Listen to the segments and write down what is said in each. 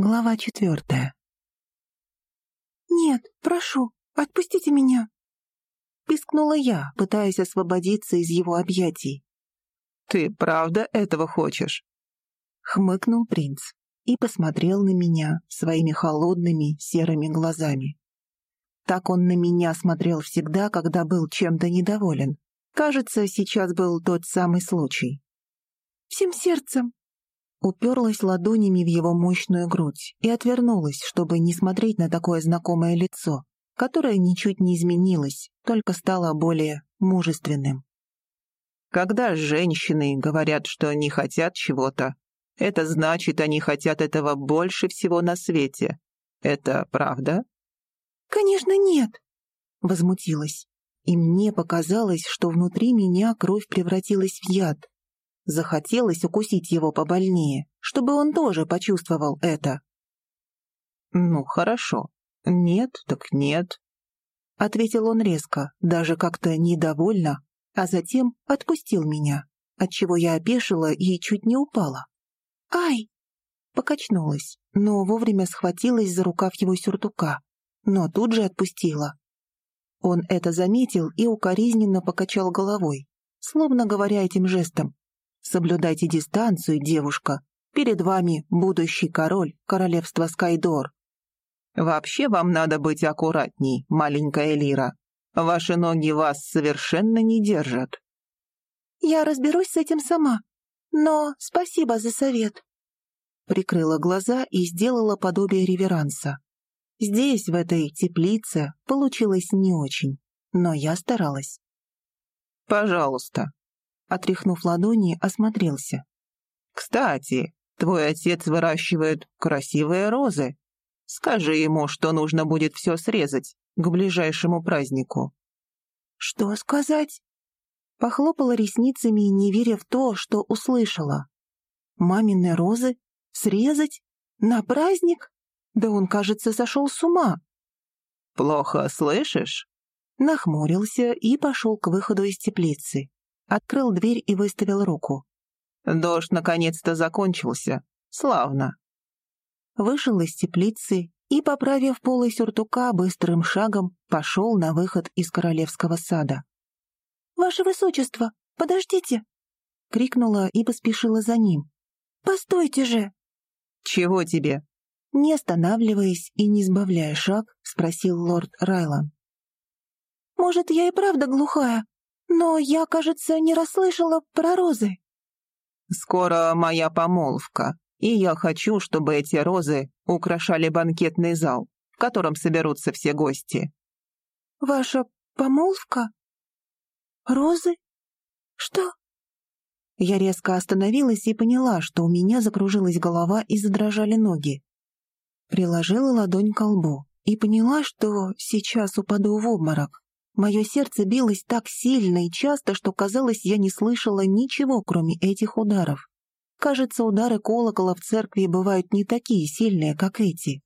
Глава четвертая. «Нет, прошу, отпустите меня!» Пискнула я, пытаясь освободиться из его объятий. «Ты правда этого хочешь?» Хмыкнул принц и посмотрел на меня своими холодными серыми глазами. Так он на меня смотрел всегда, когда был чем-то недоволен. Кажется, сейчас был тот самый случай. «Всем сердцем!» Уперлась ладонями в его мощную грудь и отвернулась, чтобы не смотреть на такое знакомое лицо, которое ничуть не изменилось, только стало более мужественным. Когда женщины говорят, что они хотят чего-то, это значит, они хотят этого больше всего на свете. Это правда? Конечно, нет, возмутилась. И мне показалось, что внутри меня кровь превратилась в яд, Захотелось укусить его побольнее, чтобы он тоже почувствовал это. «Ну, хорошо. Нет, так нет», — ответил он резко, даже как-то недовольно, а затем отпустил меня, отчего я опешила и чуть не упала. «Ай!» Покачнулась, но вовремя схватилась за рукав его сюртука, но тут же отпустила. Он это заметил и укоризненно покачал головой, словно говоря этим жестом Соблюдайте дистанцию, девушка. Перед вами будущий король королевства Скайдор. Вообще вам надо быть аккуратней, маленькая Лира. Ваши ноги вас совершенно не держат. Я разберусь с этим сама, но спасибо за совет. Прикрыла глаза и сделала подобие реверанса. Здесь, в этой теплице, получилось не очень, но я старалась. «Пожалуйста, Отряхнув ладони, осмотрелся. «Кстати, твой отец выращивает красивые розы. Скажи ему, что нужно будет все срезать к ближайшему празднику». «Что сказать?» Похлопала ресницами, не веря в то, что услышала. «Мамины розы? Срезать? На праздник? Да он, кажется, сошел с ума!» «Плохо слышишь?» Нахмурился и пошел к выходу из теплицы. Открыл дверь и выставил руку. «Дождь наконец-то закончился. Славно!» Вышел из теплицы и, поправив полы сюртука, быстрым шагом пошел на выход из королевского сада. «Ваше высочество, подождите!» — крикнула и поспешила за ним. «Постойте же!» «Чего тебе?» Не останавливаясь и не сбавляя шаг, спросил лорд Райлан. «Может, я и правда глухая, но я, кажется, не расслышала про розы. Скоро моя помолвка, и я хочу, чтобы эти розы украшали банкетный зал, в котором соберутся все гости. Ваша помолвка? Розы? Что? Я резко остановилась и поняла, что у меня закружилась голова и задрожали ноги. Приложила ладонь к лбу и поняла, что сейчас упаду в обморок. Мое сердце билось так сильно и часто, что, казалось, я не слышала ничего, кроме этих ударов. Кажется, удары колокола в церкви бывают не такие сильные, как эти.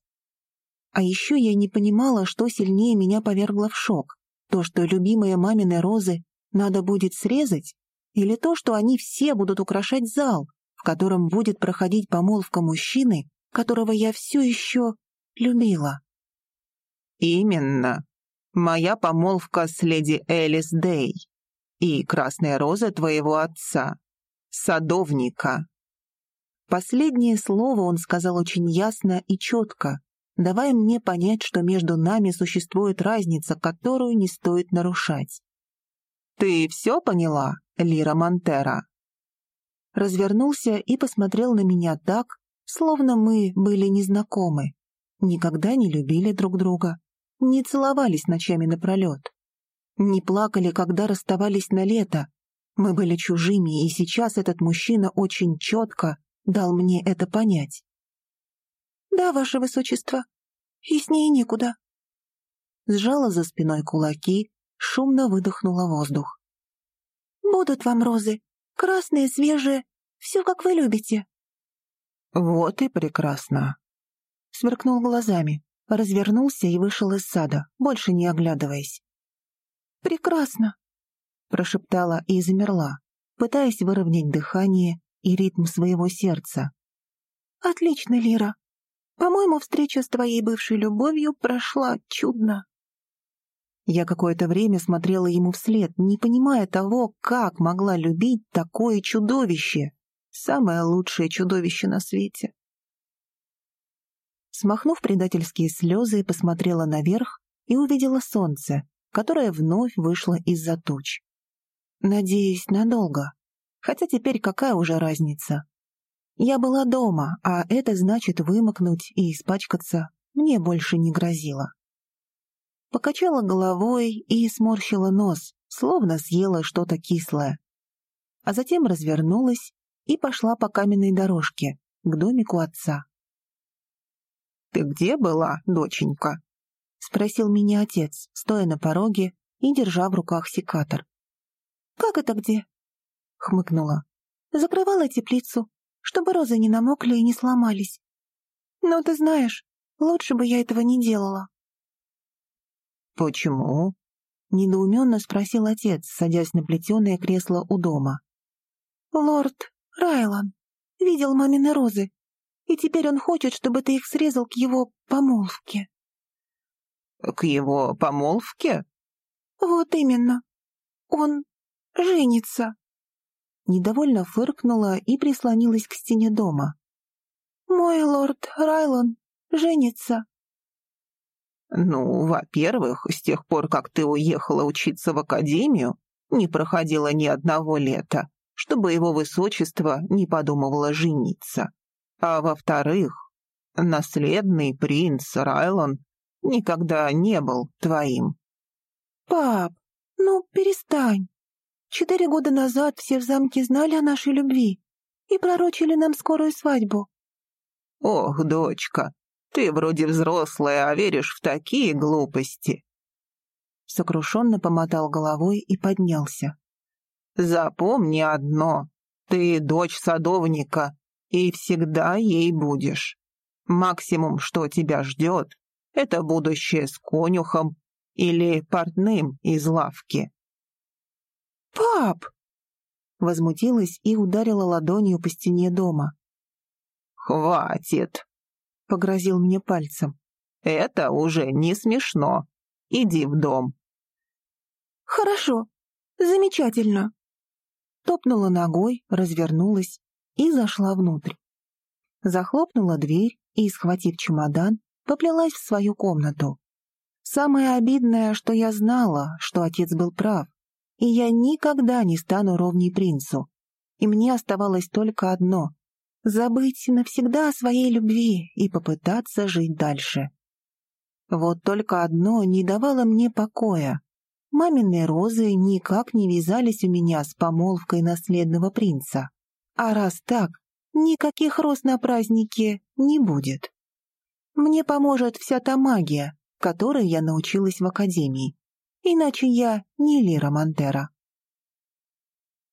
А еще я не понимала, что сильнее меня повергло в шок. То, что любимые мамины розы надо будет срезать, или то, что они все будут украшать зал, в котором будет проходить помолвка мужчины, которого я все еще любила. «Именно», моя помолвка с леди Элис Дей и красная роза твоего отца, садовника». Последнее слово он сказал очень ясно и четко, давая мне понять, что между нами существует разница, которую не стоит нарушать. «Ты все поняла, Лира Монтера?» Развернулся и посмотрел на меня так, словно мы были незнакомы, никогда не любили друг друга не целовались ночами напролет, не плакали, когда расставались на лето. Мы были чужими, и сейчас этот мужчина очень четко дал мне это понять. «Да, ваше высочество, и с ней некуда». Сжала за спиной кулаки, шумно выдохнула воздух. «Будут вам розы, красные, свежие, все, как вы любите». «Вот и прекрасно», — сверкнул глазами развернулся и вышел из сада, больше не оглядываясь. «Прекрасно!» — прошептала и замерла, пытаясь выровнять дыхание и ритм своего сердца. «Отлично, Лира! По-моему, встреча с твоей бывшей любовью прошла чудно». Я какое-то время смотрела ему вслед, не понимая того, как могла любить такое чудовище. Самое лучшее чудовище на свете. Смахнув предательские слезы, посмотрела наверх и увидела солнце, которое вновь вышло из-за туч. Надеюсь, надолго. Хотя теперь какая уже разница? Я была дома, а это значит вымокнуть и испачкаться мне больше не грозило. Покачала головой и сморщила нос, словно съела что-то кислое. А затем развернулась и пошла по каменной дорожке к домику отца. «Ты где была, доченька?» — спросил меня отец, стоя на пороге и держа в руках секатор. «Как это где?» — хмыкнула. «Закрывала теплицу, чтобы розы не намокли и не сломались. Но ты знаешь, лучше бы я этого не делала». «Почему?» — недоуменно спросил отец, садясь на плетеное кресло у дома. «Лорд Райлан видел мамины розы, и теперь он хочет, чтобы ты их срезал к его помолвке». «К его помолвке?» «Вот именно. Он женится». Недовольно фыркнула и прислонилась к стене дома. «Мой лорд Райлан женится». «Ну, во-первых, с тех пор, как ты уехала учиться в академию, не проходило ни одного лета, чтобы его высочество не подумывало жениться. А во-вторых, наследный принц Райлон никогда не был твоим». «Пап, ну перестань. Четыре года назад все в замке знали о нашей любви и пророчили нам скорую свадьбу». «Ох, дочка, ты вроде взрослая, а веришь в такие глупости. Сокрушенно помотал головой и поднялся. Запомни одно. Ты дочь садовника, и всегда ей будешь. Максимум, что тебя ждет, это будущее с конюхом или портным из лавки. «Пап!» Возмутилась и ударила ладонью по стене дома. «Хватит!» погрозил мне пальцем. «Это уже не смешно. Иди в дом». «Хорошо, замечательно». Топнула ногой, развернулась и зашла внутрь. Захлопнула дверь и, схватив чемодан, поплелась в свою комнату. Самое обидное, что я знала, что отец был прав, и я никогда не стану ровней принцу. И мне оставалось только одно забыть навсегда о своей любви и попытаться жить дальше. Вот только одно не давало мне покоя. Мамины розы никак не вязались у меня с помолвкой наследного принца. А раз так, никаких роз на празднике не будет. Мне поможет вся та магия, которой я научилась в академии. Иначе я не Лира Монтера.